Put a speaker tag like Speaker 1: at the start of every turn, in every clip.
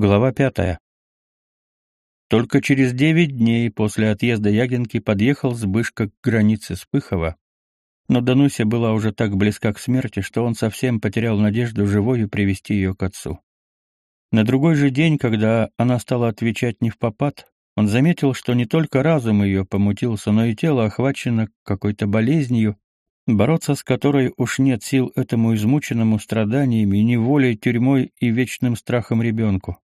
Speaker 1: Глава пятая. Только через девять дней после отъезда Ягинки подъехал Збышка к границе Спыхова, но Дануся была уже так близка к смерти, что он совсем потерял надежду живою привести ее к отцу. На другой же день, когда она стала отвечать не в попад, он заметил, что не только разум ее помутился, но и тело охвачено какой-то болезнью, бороться с которой уж нет сил этому измученному страданиями, неволей, тюрьмой и вечным страхом ребенку.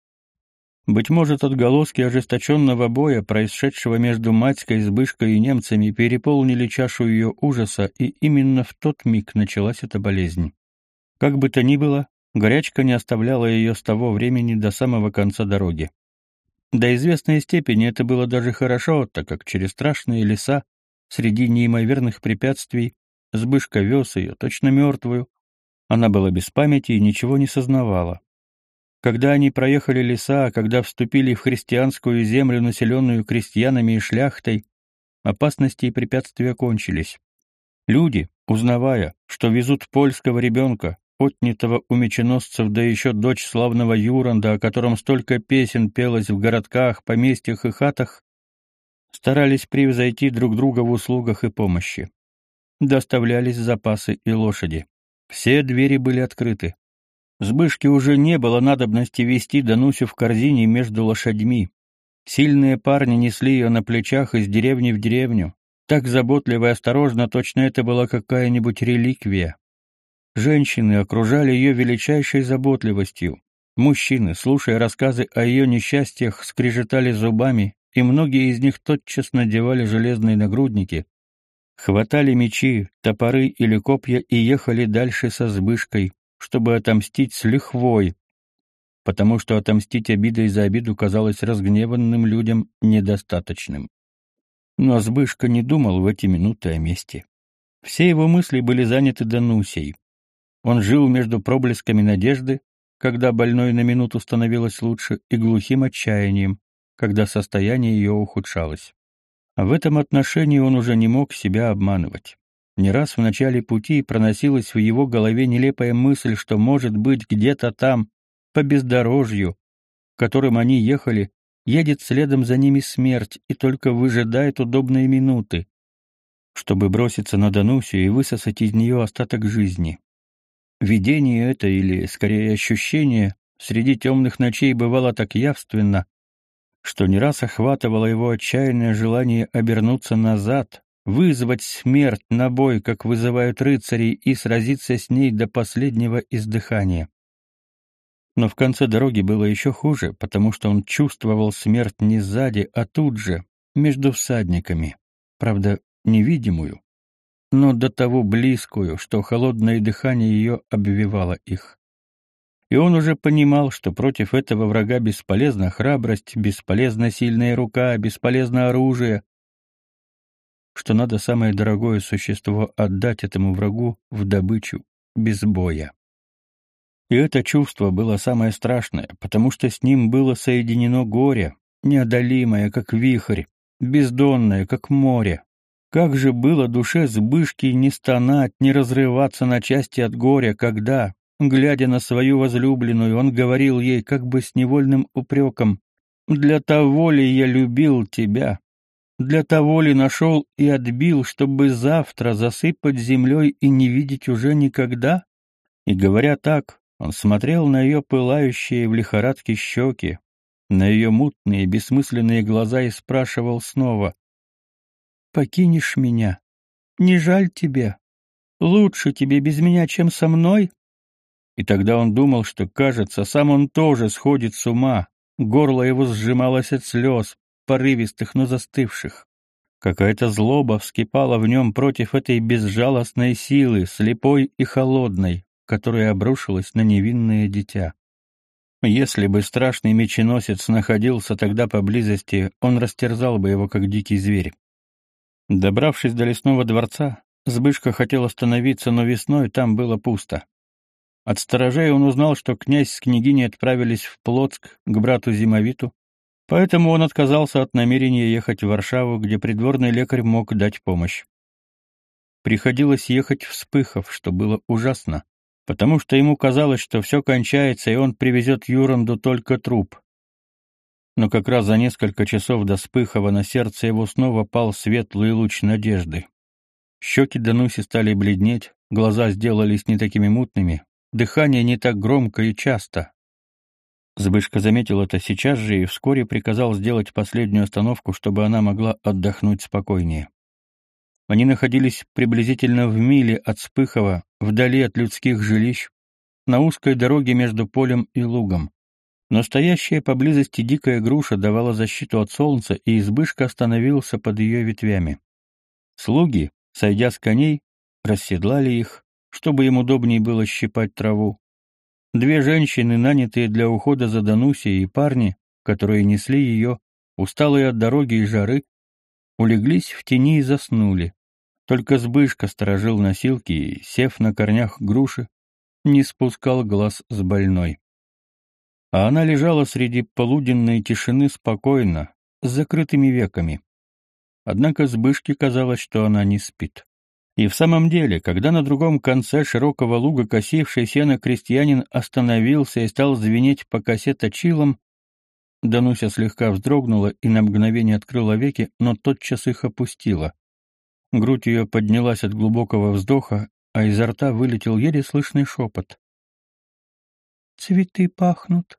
Speaker 1: Быть может, отголоски ожесточенного боя, происшедшего между Матькой, Збышкой и немцами, переполнили чашу ее ужаса, и именно в тот миг началась эта болезнь. Как бы то ни было, горячка не оставляла ее с того времени до самого конца дороги. До известной степени это было даже хорошо, так как через страшные леса, среди неимоверных препятствий, Збышка вез ее, точно мертвую. Она была без памяти и ничего не сознавала. Когда они проехали леса, когда вступили в христианскую землю, населенную крестьянами и шляхтой, опасности и препятствия кончились. Люди, узнавая, что везут польского ребенка, отнятого у меченосцев, да еще дочь славного Юранда, о котором столько песен пелось в городках, поместьях и хатах, старались превзойти друг друга в услугах и помощи доставлялись запасы и лошади. Все двери были открыты. Сбышке уже не было надобности вести Данусю в корзине между лошадьми. Сильные парни несли ее на плечах из деревни в деревню. Так заботливо и осторожно, точно это была какая-нибудь реликвия. Женщины окружали ее величайшей заботливостью. Мужчины, слушая рассказы о ее несчастьях, скрежетали зубами, и многие из них тотчас надевали железные нагрудники, хватали мечи, топоры или копья и ехали дальше со Збышкой, чтобы отомстить с лихвой, потому что отомстить обидой за обиду казалось разгневанным людям недостаточным. Но Збышка не думал в эти минуты о мести. Все его мысли были заняты Данусей. Он жил между проблесками надежды, когда больной на минуту становилось лучше, и глухим отчаянием, когда состояние ее ухудшалось. А в этом отношении он уже не мог себя обманывать. Не раз в начале пути проносилась в его голове нелепая мысль, что, может быть, где-то там, по бездорожью, которым они ехали, едет следом за ними смерть и только выжидает удобные минуты, чтобы броситься на Данусю и высосать из нее остаток жизни. Видение это, или, скорее, ощущение, среди темных ночей бывало так явственно, что не раз охватывало его отчаянное желание обернуться назад, вызвать смерть на бой, как вызывают рыцарей, и сразиться с ней до последнего издыхания. Но в конце дороги было еще хуже, потому что он чувствовал смерть не сзади, а тут же, между всадниками, правда, невидимую, но до того близкую, что холодное дыхание ее обвивало их и он уже понимал, что против этого врага бесполезна храбрость, бесполезна сильная рука, бесполезно оружие, что надо самое дорогое существо отдать этому врагу в добычу, без боя. И это чувство было самое страшное, потому что с ним было соединено горе, неодолимое, как вихрь, бездонное, как море. Как же было душе Збышки не стонать, не разрываться на части от горя, когда, Глядя на свою возлюбленную, он говорил ей как бы с невольным упреком, «Для того ли я любил тебя? Для того ли нашел и отбил, чтобы завтра засыпать землей и не видеть уже никогда?» И говоря так, он смотрел на ее пылающие в лихорадке щеки, на ее мутные, бессмысленные глаза и спрашивал снова, «Покинешь меня? Не жаль тебе? Лучше тебе без меня, чем со мной?» И тогда он думал, что, кажется, сам он тоже сходит с ума. Горло его сжималось от слез, порывистых, но застывших. Какая-то злоба вскипала в нем против этой безжалостной силы, слепой и холодной, которая обрушилась на невинное дитя. Если бы страшный меченосец находился тогда поблизости, он растерзал бы его, как дикий зверь. Добравшись до лесного дворца, Збышка хотел остановиться, но весной там было пусто. От сторожей он узнал, что князь с княгиней отправились в Плотск к брату Зимовиту, поэтому он отказался от намерения ехать в Варшаву, где придворный лекарь мог дать помощь. Приходилось ехать в Спыхов, что было ужасно, потому что ему казалось, что все кончается, и он привезет Юранду только труп, но как раз за несколько часов до Спыхова на сердце его снова пал светлый луч надежды. Щеки Дануси стали бледнеть, глаза сделались не такими мутными, дыхание не так громко и часто. Збышка заметил это сейчас же и вскоре приказал сделать последнюю остановку, чтобы она могла отдохнуть спокойнее. Они находились приблизительно в миле от Спыхова, вдали от людских жилищ, на узкой дороге между полем и лугом. Но стоящая поблизости дикая груша давала защиту от солнца, и избышка остановился под ее ветвями. Слуги, сойдя с коней, расседлали их, чтобы им удобнее было щипать траву. Две женщины, нанятые для ухода за Данусией, и парни, которые несли ее, усталые от дороги и жары, улеглись в тени и заснули. Только Збышка сторожил носилки и, сев на корнях груши, не спускал глаз с больной. А она лежала среди полуденной тишины спокойно, с закрытыми веками. Однако Збышке казалось, что она не спит. И в самом деле, когда на другом конце широкого луга косивший сено крестьянин остановился и стал звенеть по косе точилом, Дануся слегка вздрогнула и на мгновение открыла веки, но тотчас их опустила. Грудь ее поднялась от глубокого вздоха, а изо рта вылетел еле слышный шепот. «Цветы пахнут».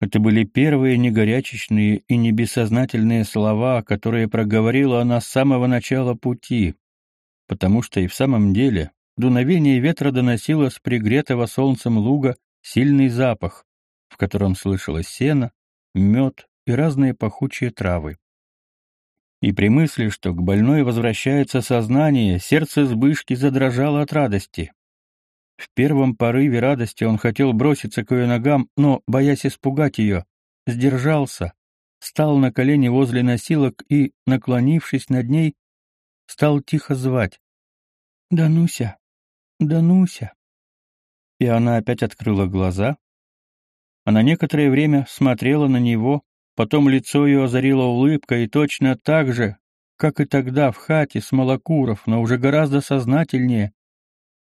Speaker 1: Это были первые негорячечные и небессознательные слова, которые проговорила она с самого начала пути, потому что и в самом деле дуновение ветра доносило с пригретого солнцем луга сильный запах, в котором слышалось сено, мед и разные пахучие травы. И при мысли, что к больной возвращается сознание, сердце Збышки задрожало от радости. В первом порыве радости он хотел броситься к ее ногам, но, боясь испугать ее, сдержался, стал на колени возле носилок и, наклонившись над ней, стал тихо звать. «Дануся! Дануся!» И она опять открыла глаза. Она некоторое время смотрела на него, потом лицо ее озарила улыбка, и точно так же, как и тогда в хате с Малокуров, но уже гораздо сознательнее,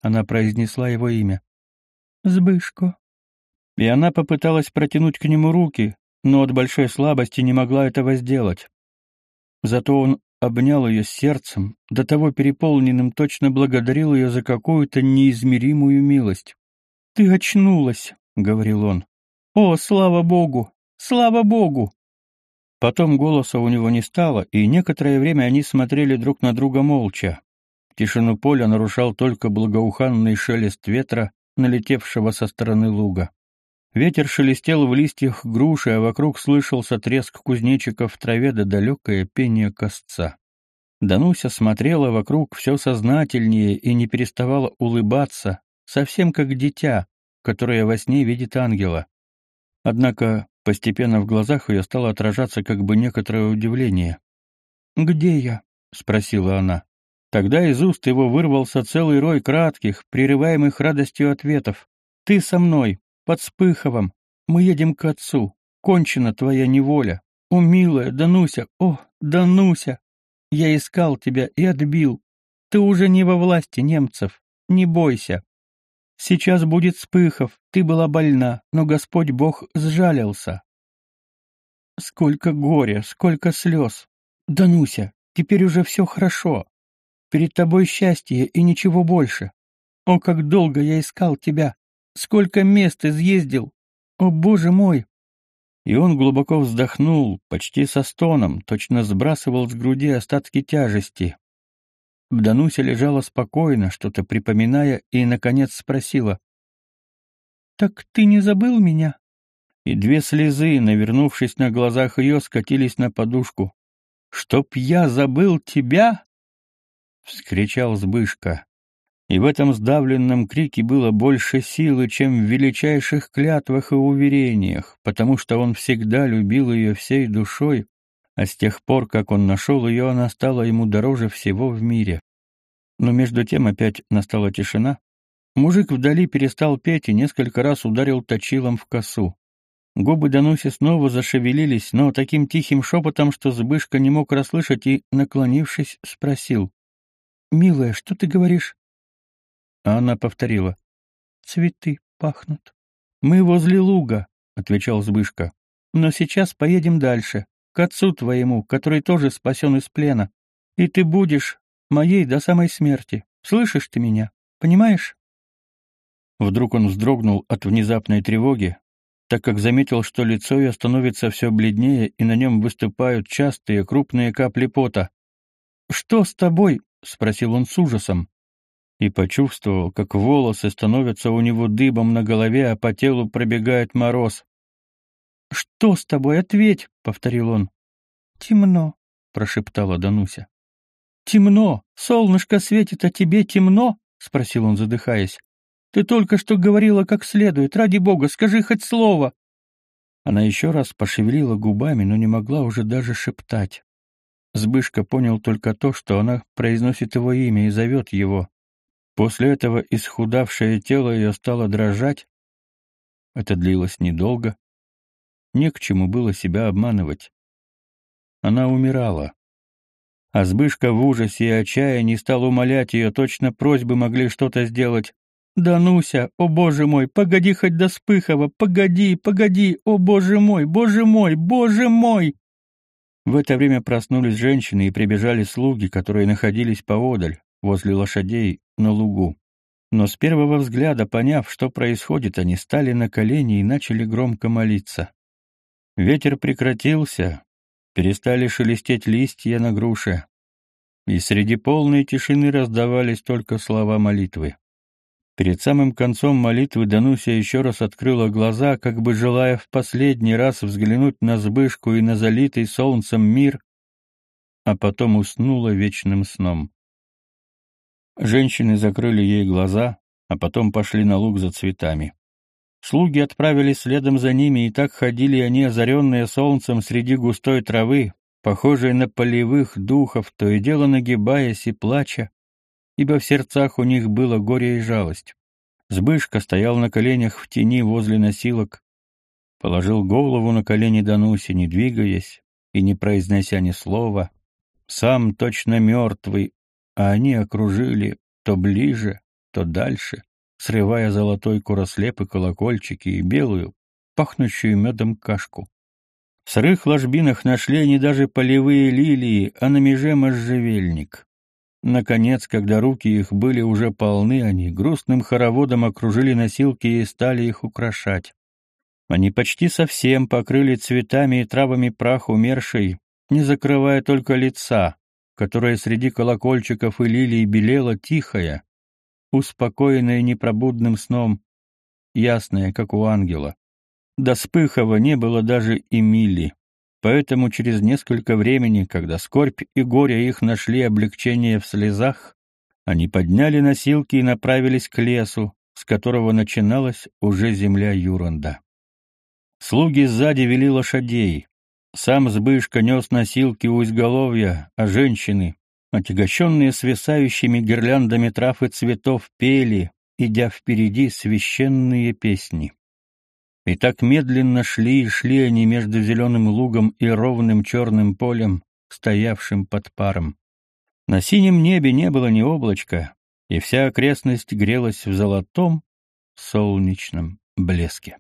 Speaker 1: она произнесла его имя. «Збышко». И она попыталась протянуть к нему руки, но от большой слабости не могла этого сделать. Зато он обнял ее сердцем, до того переполненным точно благодарил ее за какую-то неизмеримую милость. «Ты очнулась», — говорил он. «О, слава Богу! Слава Богу!» Потом голоса у него не стало, и некоторое время они смотрели друг на друга молча. Тишину поля нарушал только благоуханный шелест ветра, налетевшего со стороны луга. Ветер шелестел в листьях груши, а вокруг слышался треск кузнечиков в траве да далекое пение косца. Дануся смотрела вокруг все сознательнее и не переставала улыбаться, совсем как дитя, которое во сне видит ангела. Однако постепенно в глазах ее стало отражаться как бы некоторое удивление. «Где я?» — спросила она. Тогда из уст его вырвался целый рой кратких, прерываемых радостью ответов. «Ты со мной, под Спыховом. Мы едем к отцу. Кончена твоя неволя. О, милая, Дануся, о, Дануся! Я искал тебя и отбил. Ты уже не во власти немцев. Не бойся. Сейчас будет Спыхов. Ты была больна, но Господь Бог сжалился. Сколько горя, сколько слез. Дануся, теперь уже все хорошо. Перед тобой счастье и ничего больше. О, как долго я искал тебя! Сколько мест изъездил! О, боже мой!» И он глубоко вздохнул, почти со стоном, точно сбрасывал с груди остатки тяжести. Дануся лежала спокойно, что-то припоминая, и, наконец, спросила. «Так ты не забыл меня?» И две слезы, навернувшись на глазах ее, скатились на подушку. «Чтоб я забыл тебя?» — вскричал Збышка. И в этом сдавленном крике было больше силы, чем в величайших клятвах и уверениях, потому что он всегда любил ее всей душой, а с тех пор, как он нашел ее, она стала ему дороже всего в мире. Но между тем опять настала тишина. Мужик вдали перестал петь и несколько раз ударил точилом в косу. Губы Дануси снова зашевелились, но таким тихим шепотом, что Збышка не мог расслышать и, наклонившись, спросил. «Милая, что ты говоришь?» А она повторила. «Цветы пахнут». «Мы возле луга», — отвечал Збышка. Но сейчас поедем дальше, к отцу твоему, который тоже спасен из плена. И ты будешь моей до самой смерти. Слышишь ты меня? Понимаешь?» Вдруг он вздрогнул от внезапной тревоги, так как заметил, что лицо ее становится все бледнее, и на нем выступают частые крупные капли пота. «Что с тобой?» — спросил он с ужасом. И почувствовал, как волосы становятся у него дыбом на голове, а по телу пробегает мороз. «Что с тобой? Ответь!» — повторил он. «Темно», — прошептала Дануся. «Темно! Солнышко светит, а тебе темно?» — спросил он, задыхаясь. «Ты только что говорила как следует. Ради бога, скажи хоть слово!» Она еще раз пошевелила губами, но не могла уже даже шептать. Сбышка понял только то, что она произносит его имя и зовет его. После этого исхудавшее тело ее стало дрожать. Это длилось недолго. Не к чему было себя обманывать. Она умирала. А Збышка в ужасе и отчаянии стал умолять ее, точно просьбы могли что-то сделать. «Да Нуся, о боже мой, погоди хоть до Спыхова, погоди, погоди, о боже мой, боже мой, боже мой!» В это время проснулись женщины и прибежали слуги, которые находились поодаль, возле лошадей, на лугу. Но с первого взгляда, поняв, что происходит, они стали на колени и начали громко молиться. Ветер прекратился, перестали шелестеть листья на груше, и среди полной тишины раздавались только слова молитвы. Перед самым концом молитвы Дануся еще раз открыла глаза, как бы желая в последний раз взглянуть на Збышку и на залитый солнцем мир, а потом уснула вечным сном. Женщины закрыли ей глаза, а потом пошли на луг за цветами. Слуги отправились следом за ними, и так ходили они, озаренные солнцем среди густой травы, похожие на полевых духов, то и дело нагибаясь и плача, ибо в сердцах у них было горе и жалость. Сбышка стоял на коленях в тени возле носилок, положил голову на колени Дануси, не двигаясь и не произнося ни слова, сам точно мертвый, а они окружили то ближе, то дальше, срывая золотой курослеп и колокольчики и белую, пахнущую медом кашку. В сырых ложбинах нашли они даже полевые лилии, а на меже можжевельник. Наконец, когда руки их были уже полны, они грустным хороводом окружили носилки и стали их украшать. Они почти совсем покрыли цветами и травами прах умершей, не закрывая только лица, которое среди колокольчиков и лилий белело тихое, успокоенная непробудным сном, ясная, как у ангела. До Спыхова не было даже и мили. Поэтому через несколько времени, когда скорбь и горе их нашли облегчение в слезах, они подняли носилки и направились к лесу, с которого начиналась уже земля Юранда. Слуги сзади вели лошадей. Сам Збышка нес носилки у изголовья, а женщины, отягощенные свисающими гирляндами трав и цветов, пели, идя впереди священные песни. И так медленно шли и шли они между зеленым лугом и ровным черным полем, стоявшим под паром. На синем небе не было ни облачка, и вся окрестность грелась в золотом солнечном блеске.